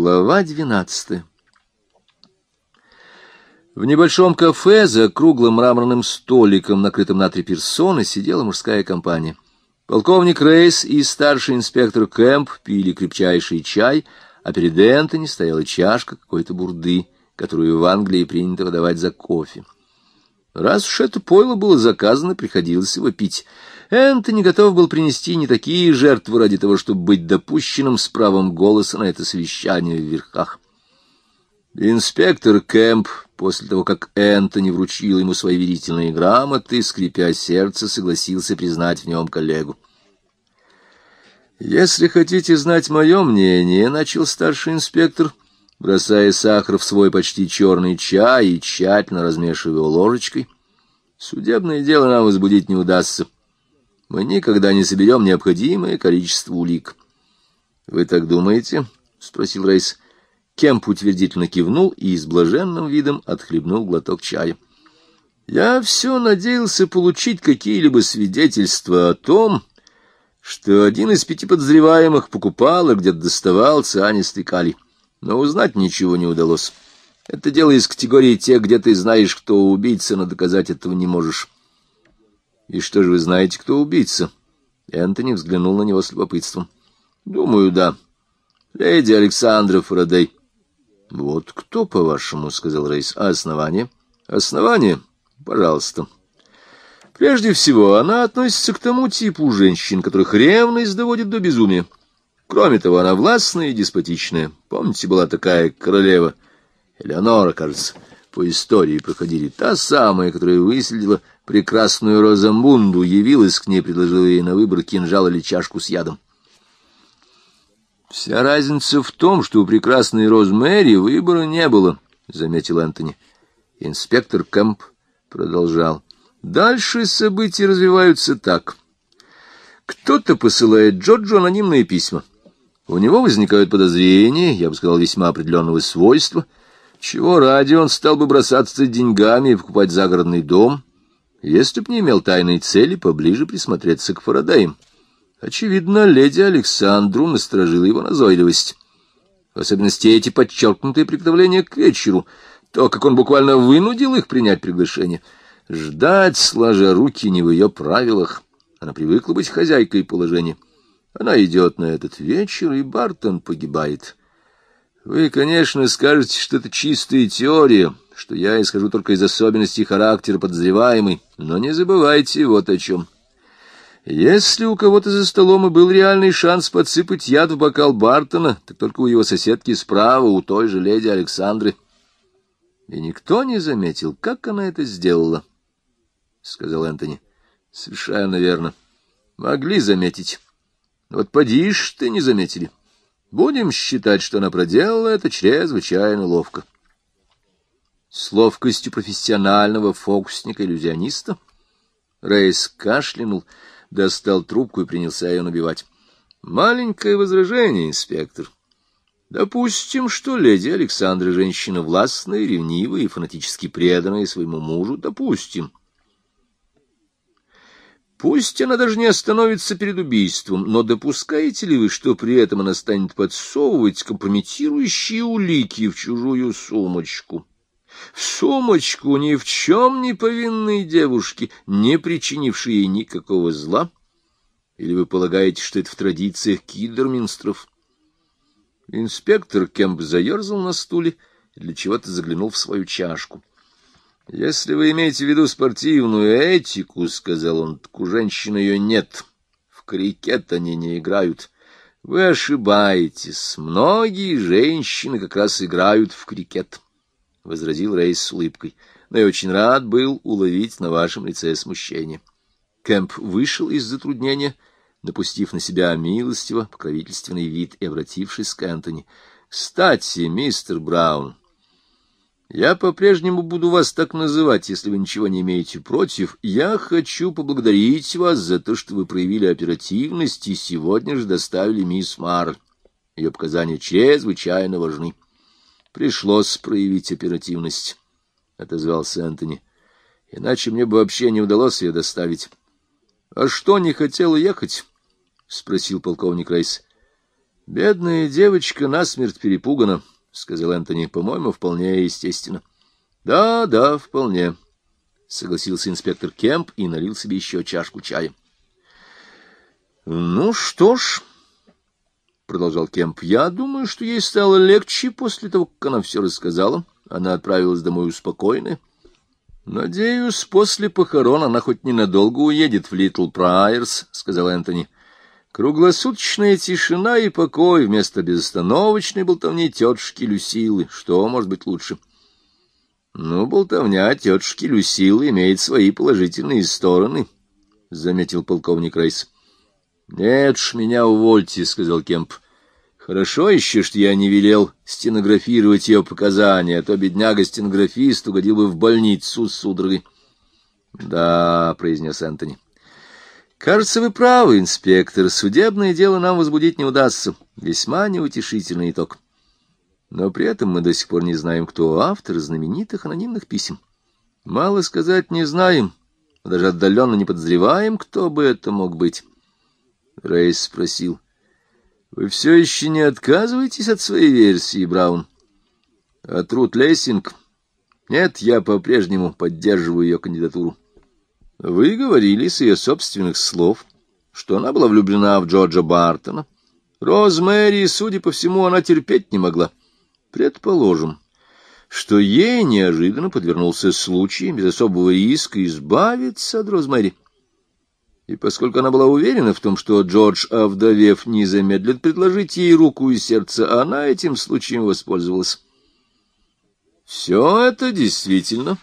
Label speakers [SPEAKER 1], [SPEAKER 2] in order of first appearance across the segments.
[SPEAKER 1] Глава двенадцатая В небольшом кафе за круглым мраморным столиком, накрытым на три персоны, сидела мужская компания. Полковник Рейс и старший инспектор Кэмп пили крепчайший чай, а перед Энтони стояла чашка какой-то бурды, которую в Англии принято выдавать за кофе. Раз уж это пойло было заказано, приходилось его пить — Энтони готов был принести не такие жертвы ради того, чтобы быть допущенным с правом голоса на это совещание в верхах. Инспектор Кэмп, после того, как Энтони вручил ему свои верительные грамоты, скрипя сердце, согласился признать в нем коллегу. «Если хотите знать мое мнение», — начал старший инспектор, бросая сахар в свой почти черный чай и тщательно размешивая ложечкой, — «судебное дело нам возбудить не удастся» мы никогда не соберем необходимое количество улик. — Вы так думаете? — спросил Рейс. Кемп утвердительно кивнул и с блаженным видом отхлебнул глоток чая. — Я все надеялся получить какие-либо свидетельства о том, что один из пяти подозреваемых покупал и где-то доставал цианистый калий. Но узнать ничего не удалось. Это дело из категории тех, где ты знаешь, кто убийца, но доказать этого не можешь. И что же вы знаете, кто убийца? Энтони взглянул на него с любопытством. Думаю, да. Леди Александра Фарадей. Вот кто, по-вашему, сказал Рейс. А основание? Основание? Пожалуйста. Прежде всего, она относится к тому типу женщин, которых ревность доводит до безумия. Кроме того, она властная и деспотичная. Помните, была такая королева Элеонора, кажется, по истории проходили. Та самая, которая выследила прекрасную Розамбунду, явилась к ней, предложила ей на выбор кинжал или чашку с ядом. «Вся разница в том, что у прекрасной Розмэри выбора не было», — заметил Антони. Инспектор Кэмп продолжал. «Дальше события развиваются так. Кто-то посылает Джорджу анонимные письма. У него возникают подозрения, я бы сказал, весьма определенного свойства. Чего ради он стал бы бросаться деньгами и покупать загородный дом?» если б не имел тайной цели поближе присмотреться к Фарадеям. Очевидно, леди Александру насторожила его назойливость. В особенности эти подчеркнутые приготовления к вечеру, то, как он буквально вынудил их принять приглашение. Ждать, сложа руки, не в ее правилах. Она привыкла быть хозяйкой положения. Она идет на этот вечер, и Бартон погибает. Вы, конечно, скажете, что это чистая теория, что я исхожу только из особенностей характера подозреваемой, но не забывайте вот о чем. Если у кого-то за столом и был реальный шанс подсыпать яд в бокал Бартона, так только у его соседки справа, у той же леди Александры. И никто не заметил, как она это сделала, — сказал Энтони. — Совершенно верно. Могли заметить. Вот поди ж ты не заметили. Будем считать, что она проделала это чрезвычайно ловко. — с ловкостью профессионального фокусника-иллюзиониста. Рейс кашлянул, достал трубку и принялся ее набивать. Маленькое возражение, инспектор. Допустим, что леди Александра женщина властная, ревнивая и фанатически преданная своему мужу. Допустим. Пусть она даже не остановится перед убийством, но допускаете ли вы, что при этом она станет подсовывать компрометирующие улики в чужую сумочку? в сумочку ни в чем не повинной девушки, не причинившей ей никакого зла? Или вы полагаете, что это в традициях кидерминстров? Инспектор Кемп заерзал на стуле и для чего-то заглянул в свою чашку. — Если вы имеете в виду спортивную этику, — сказал он, — так у женщин ее нет. В крикет они не играют. Вы ошибаетесь. Многие женщины как раз играют в крикет. —— возразил Рейс с улыбкой, — но я очень рад был уловить на вашем лице смущение. Кэмп вышел из затруднения, напустив на себя милостиво покровительственный вид и обратившись к Энтони. — Кстати, мистер Браун, я по-прежнему буду вас так называть, если вы ничего не имеете против. Я хочу поблагодарить вас за то, что вы проявили оперативность и сегодня же доставили мисс Мар. Ее показания чрезвычайно важны. — Пришлось проявить оперативность, — отозвался Антони. Иначе мне бы вообще не удалось ее доставить. — А что, не хотела ехать? — спросил полковник Рейс. — Бедная девочка насмерть перепугана, — сказал Энтони. — По-моему, вполне естественно. — Да, да, вполне, — согласился инспектор Кемп и налил себе еще чашку чая. — Ну что ж, — продолжал Кемп, — я думаю, что ей стало легче после того, как она все рассказала. Она отправилась домой успокоенная. Надеюсь, после похорон она хоть ненадолго уедет в Литл Прайерс, — сказал Энтони. Круглосуточная тишина и покой вместо безостановочной болтовни тетушки Люсилы. Что может быть лучше? Ну, болтовня тетушки Люсилы имеет свои положительные стороны, — заметил полковник Рейс. — Нет ж, меня увольте, — сказал Кемп. — Хорошо еще, что я не велел стенографировать ее показания, а то бедняга-стенографист угодил бы в больницу с судорогой. — Да, — произнес Антони. — Кажется, вы правы, инспектор. Судебное дело нам возбудить не удастся. Весьма неутешительный итог. Но при этом мы до сих пор не знаем, кто автор знаменитых анонимных писем. Мало сказать не знаем, даже отдаленно не подозреваем, кто бы это мог быть. Рейс спросил. — Вы все еще не отказываетесь от своей версии, Браун? — От Рут Лессинг? — Нет, я по-прежнему поддерживаю ее кандидатуру. — Вы говорили с ее собственных слов, что она была влюблена в Джорджа Бартона. Розмэри, судя по всему, она терпеть не могла. Предположим, что ей неожиданно подвернулся случай без особого риска избавиться от Розмэри. И поскольку она была уверена в том, что Джордж, овдовев, не замедлит предложить ей руку и сердце, она этим случаем воспользовалась. «Все это действительно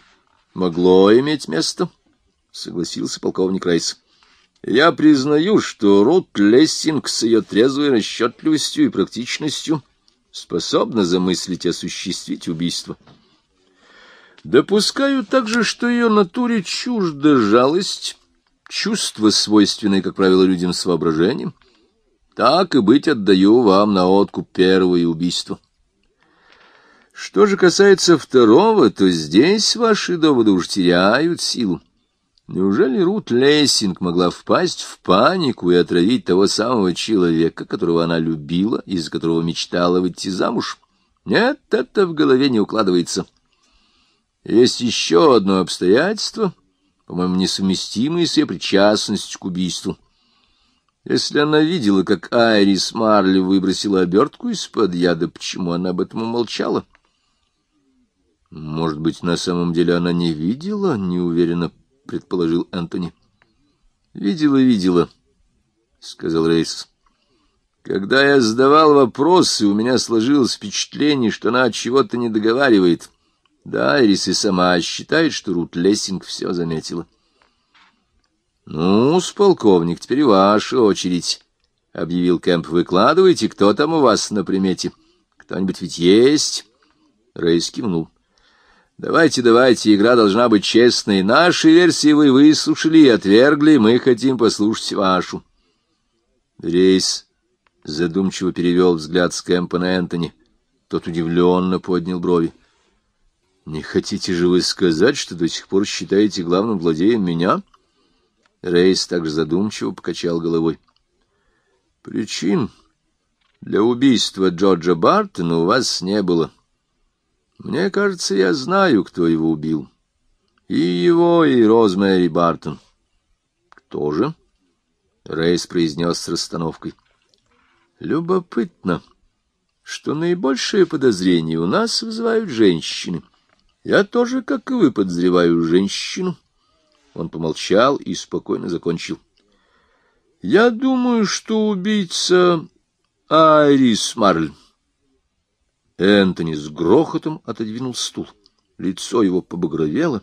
[SPEAKER 1] могло иметь место», — согласился полковник Райс. «Я признаю, что Рут Лессинг с ее трезвой расчетливостью и практичностью способна замыслить и осуществить убийство». Допускаю также, что ее натуре чужда жалость, чувство, свойственное, как правило, людям с воображением. Так и быть, отдаю вам на откуп первое убийство. Что же касается второго, то здесь ваши доводы уж теряют силу. Неужели Рут Лессинг могла впасть в панику и отравить того самого человека, которого она любила, из которого мечтала выйти замуж? Нет, это в голове не укладывается. Есть еще одно обстоятельство — по-моему, несовместимые с ее причастностью к убийству. Если она видела, как Айрис Марли выбросила обертку из-под яда, почему она об этом умолчала? Может быть, на самом деле она не видела, неуверенно предположил Антони. Видела, видела, сказал Рейс. Когда я задавал вопросы, у меня сложилось впечатление, что она от чего-то не договаривает. Да, Ирис и сама считает, что Рут Лессинг все заметила. — Ну, с полковник, теперь ваша очередь, — объявил Кэмп. — Выкладывайте, кто там у вас на примете. Кто-нибудь ведь есть? Рейс кивнул. — Давайте, давайте, игра должна быть честной. Наши версии вы выслушали и отвергли, мы хотим послушать вашу. Рейс задумчиво перевел взгляд с Кэмпа на Энтони. Тот удивленно поднял брови. — не хотите же вы сказать, что до сих пор считаете главным владеем меня? Рейс также задумчиво покачал головой. Причин для убийства Джорджа Бартона у вас не было. Мне кажется, я знаю, кто его убил. И его, и Розмэри Бартон. Кто же? Рейс произнес с расстановкой. Любопытно, что наибольшее подозрение у нас вызывают женщины. — я тоже, как и вы, подозреваю женщину. Он помолчал и спокойно закончил. Я думаю, что убийца Айрис Марль. Энтони с грохотом отодвинул стул. Лицо его побагровело,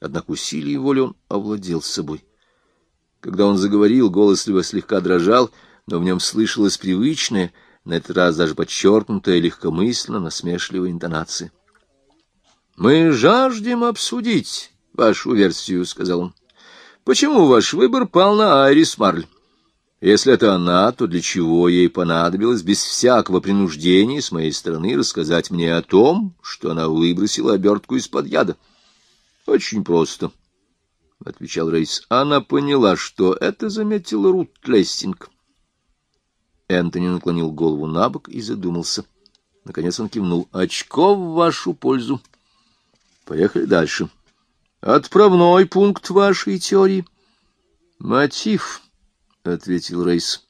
[SPEAKER 1] однако усилием воли он овладел собой. Когда он заговорил, голос его слегка дрожал, но в нем слышалась привычная, на этот раз даже подчеркнутая легкомысленно насмешливая интонация. Мы жаждем обсудить вашу версию, — сказал он. Почему ваш выбор пал на Айрис Марль? Если это она, то для чего ей понадобилось без всякого принуждения с моей стороны рассказать мне о том, что она выбросила обертку из-под яда? Очень просто, — отвечал Рейс. Она поняла, что это заметила Рут Лестинг. Энтони наклонил голову на бок и задумался. Наконец он кивнул. «Очко в вашу пользу. Поехали дальше. Отправной пункт вашей теории». «Мотив», — ответил Рейс.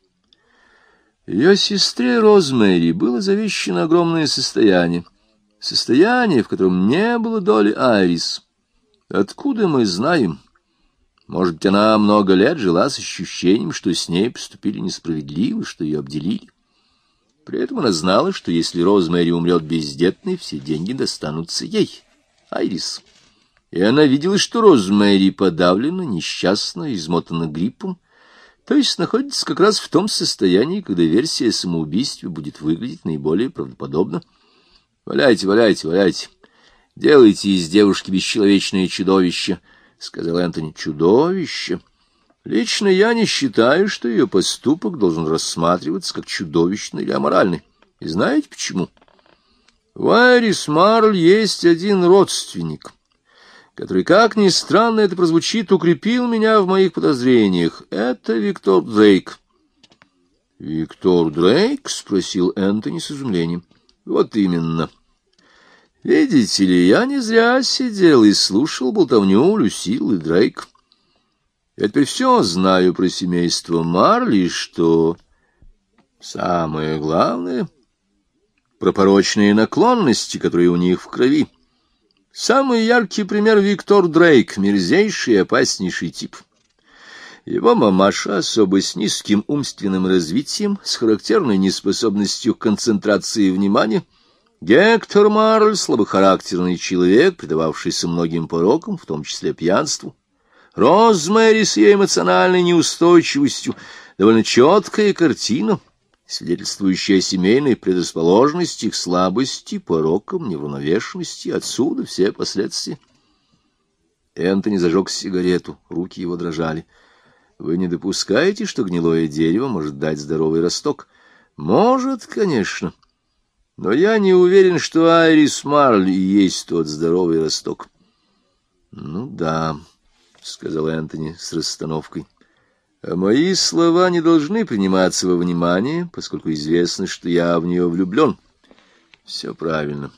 [SPEAKER 1] Ее сестре Розмэри было завещено огромное состояние. Состояние, в котором не было доли Айрис. Откуда мы знаем? Может быть, она много лет жила с ощущением, что с ней поступили несправедливо, что ее обделили. При этом она знала, что если Розмэри умрет бездетной, все деньги достанутся ей, Айрис. И она видела, что Розмэри подавлена, несчастна, измотана гриппом, то есть находится как раз в том состоянии, когда версия о самоубийстве будет выглядеть наиболее правдоподобно. Валяйте, валяйте, валяйте. Делайте из девушки бесчеловечное чудовище, — сказал Энтони. Чудовище? Лично я не считаю, что ее поступок должен рассматриваться как чудовищный или аморальный. И знаете почему? В Айрис Марль есть один родственник — который, как ни странно это прозвучит, укрепил меня в моих подозрениях. Это Виктор Дрейк. — Виктор Дрейк? — спросил Энтони с изумлением. — Вот именно. Видите ли, я не зря сидел и слушал болтовню Люсилы Дрейк. Я теперь все знаю про семейство Марли, что самое главное — про порочные наклонности, которые у них в крови. Самый яркий пример Виктор Дрейк, мерзейший и опаснейший тип. Его мамаша особо с низким умственным развитием, с характерной неспособностью к концентрации внимания, Гектор Марль — слабохарактерный человек, предававшийся многим порокам, в том числе пьянству. Розмэри с ее эмоциональной неустойчивостью, довольно четкая картина, свидетельствующие о семейной предрасположенности к слабости, порокам, неравновешенности, отсюда все последствия. Энтони зажег сигарету, руки его дрожали. Вы не допускаете, что гнилое дерево может дать здоровый росток? Может, конечно. Но я не уверен, что Айрис Марли есть тот здоровый росток. Ну да, — сказал Энтони с расстановкой. — мои слова не должны приниматься во внимание, поскольку известно, что я в нее влюблен. Все правильно.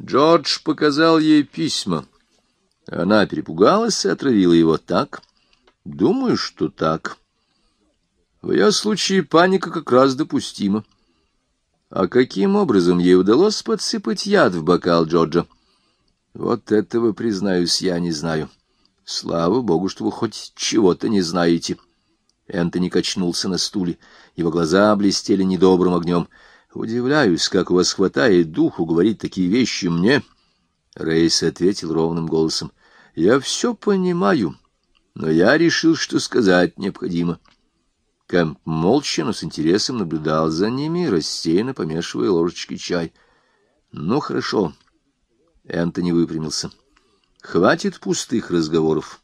[SPEAKER 1] Джордж показал ей письма. Она перепугалась и отравила его так. Думаю, что так. В ее случае паника как раз допустима. А каким образом ей удалось подсыпать яд в бокал Джорджа? Вот этого, признаюсь, я не знаю. Слава богу, что вы хоть чего-то не знаете. — Энтони качнулся на стуле. Его глаза блестели недобрым огнем. «Удивляюсь, как у вас хватает духу говорить такие вещи мне?» Рейс ответил ровным голосом. «Я все понимаю, но я решил, что сказать необходимо». Кэмп молча, но с интересом наблюдал за ними, рассеянно помешивая ложечкой чай. «Ну, хорошо». Энтони выпрямился. «Хватит пустых разговоров.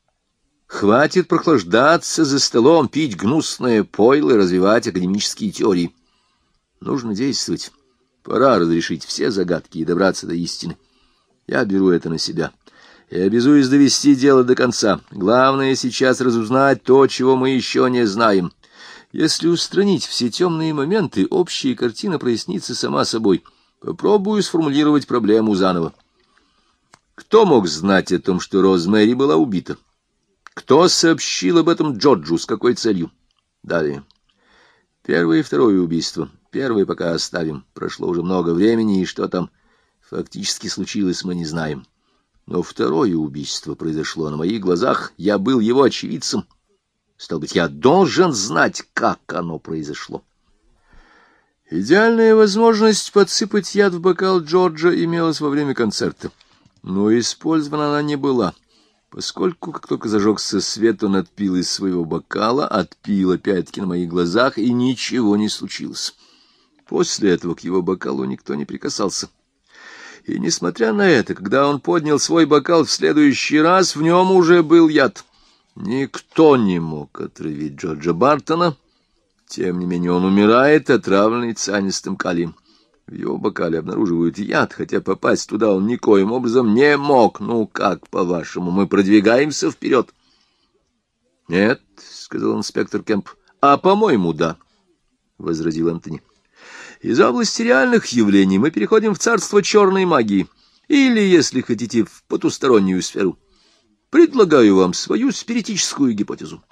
[SPEAKER 1] Хватит прохлаждаться за столом, пить гнусное пойло и развивать академические теории. Нужно действовать. Пора разрешить все загадки и добраться до истины. Я беру это на себя. И обязуюсь довести дело до конца. Главное сейчас разузнать то, чего мы еще не знаем. Если устранить все темные моменты, общая картина прояснится сама собой. Попробую сформулировать проблему заново. Кто мог знать о том, что Розмэри была убита? Кто сообщил об этом Джорджу, с какой целью? Далее. Первое и второе убийство. Первое пока оставим. Прошло уже много времени, и что там фактически случилось, мы не знаем. Но второе убийство произошло на моих глазах. Я был его очевидцем. Стал быть, я должен знать, как оно произошло. Идеальная возможность подсыпать яд в бокал Джорджа имелась во время концерта. Но использована она не была. — Поскольку, как только зажегся свет, он отпил из своего бокала, отпил опять-таки на моих глазах, и ничего не случилось. После этого к его бокалу никто не прикасался. И, несмотря на это, когда он поднял свой бокал в следующий раз, в нем уже был яд. Никто не мог отравить Джорджа Бартона. Тем не менее он умирает, отравленный цианистым калием. В его бокале обнаруживают яд, хотя попасть туда он никоим образом не мог. Ну, как, по-вашему, мы продвигаемся вперед? — Нет, — сказал инспектор Кемп, — а, по-моему, да. — возразил Антони. «Из области реальных явлений мы переходим в царство черной магии, или, если хотите, в потустороннюю сферу. Предлагаю вам свою спиритическую гипотезу.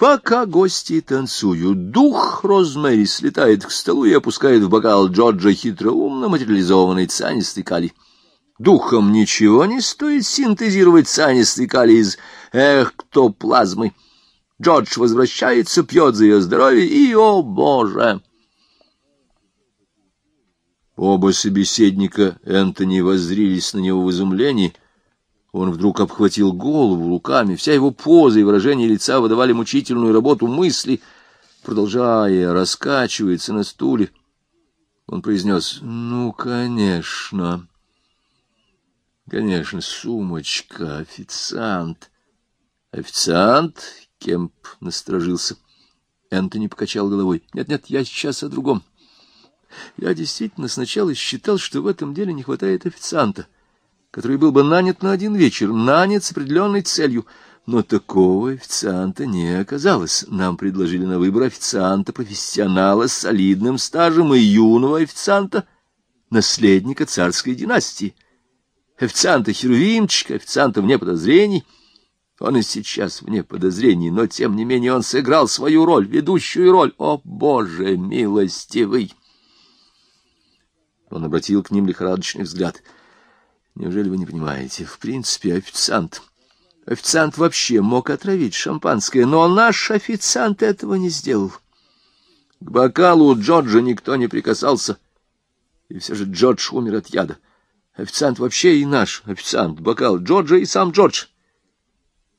[SPEAKER 1] Пока гости танцуют, дух Розмэри слетает к столу и опускает в бокал Джорджа хитроумно материализованный цианистый калий. Духом ничего не стоит синтезировать цианистый калий из эктоплазмы. Джордж возвращается, пьет за ее здоровье, и, о боже! Оба собеседника Энтони воззрились на него в изумлении — он вдруг обхватил голову руками, вся его поза и выражение лица выдавали мучительную работу мысли. Продолжая, раскачивается на стуле. Он произнес, «Ну, конечно, конечно, сумочка, официант». «Официант?» — Кемп насторожился. Энтони покачал головой. «Нет-нет, я сейчас о другом. Я действительно сначала считал, что в этом деле не хватает официанта» который был бы нанят на один вечер, нанят с определенной целью. Но такого официанта не оказалось. Нам предложили на выбор официанта-профессионала с солидным стажем и юного официанта, наследника царской династии. Официанта-херувимчика, официанта вне подозрений. Он и сейчас вне подозрений, но, тем не менее, он сыграл свою роль, ведущую роль. О, Боже милостивый! Он обратил к ним лихорадочный взгляд — Неужели вы не понимаете? В принципе, официант... Официант вообще мог отравить шампанское, но наш официант этого не сделал. К бокалу Джорджа никто не прикасался, и все же Джордж умер от яда. Официант вообще и наш официант, бокал Джорджа и сам Джордж.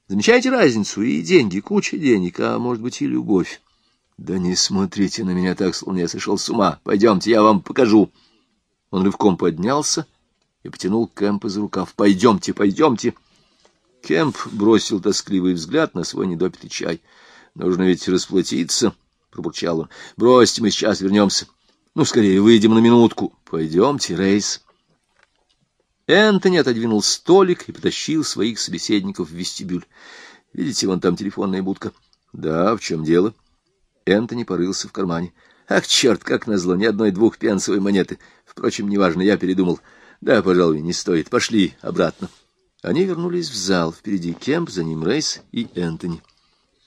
[SPEAKER 1] Замечаете разницу? И деньги, куча денег, а может быть и любовь. Да не смотрите на меня так, словно я сошел с ума. Пойдемте, я вам покажу. Он рывком поднялся и потянул Кэмпа за рукав. «Пойдемте, пойдемте!» Кэмп бросил тоскливый взгляд на свой недопитый чай. «Нужно ведь расплатиться», — пробурчал он. «Бросьте, мы сейчас вернемся. Ну, скорее, выйдем на минутку. Пойдемте, Рейс». Энтони отодвинул столик и потащил своих собеседников в вестибюль. «Видите, вон там телефонная будка». «Да, в чем дело?» Энтони порылся в кармане. «Ах, черт, как назло, ни одной двухпенсовой монеты. Впрочем, неважно, я передумал». Да, пожалуй, не стоит. Пошли обратно. Они вернулись в зал. Впереди Кемп, за ним Рейс и Энтони.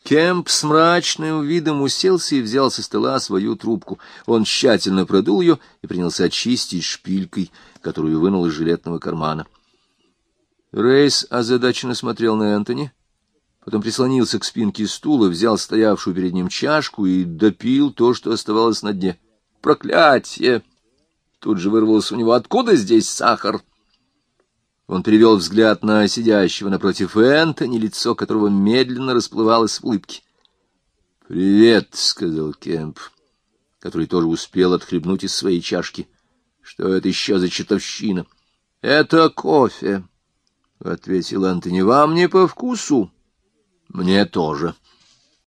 [SPEAKER 1] Кемп с мрачным видом уселся и взял со стола свою трубку. Он тщательно продул ее и принялся очистить шпилькой, которую вынул из жилетного кармана. Рейс озадаченно смотрел на Энтони, потом прислонился к спинке стула, взял стоявшую перед ним чашку и допил то, что оставалось на дне. «Проклятие!» Тут же вырвалось у него, откуда здесь сахар? Он перевел взгляд на сидящего напротив Энтони, лицо которого медленно расплывалось в улыбке. — Привет, — сказал Кемп, который тоже успел отхлебнуть из своей чашки. — Что это еще за чертовщина? — Это кофе, — ответил Антони. — Вам не по вкусу? — Мне тоже. —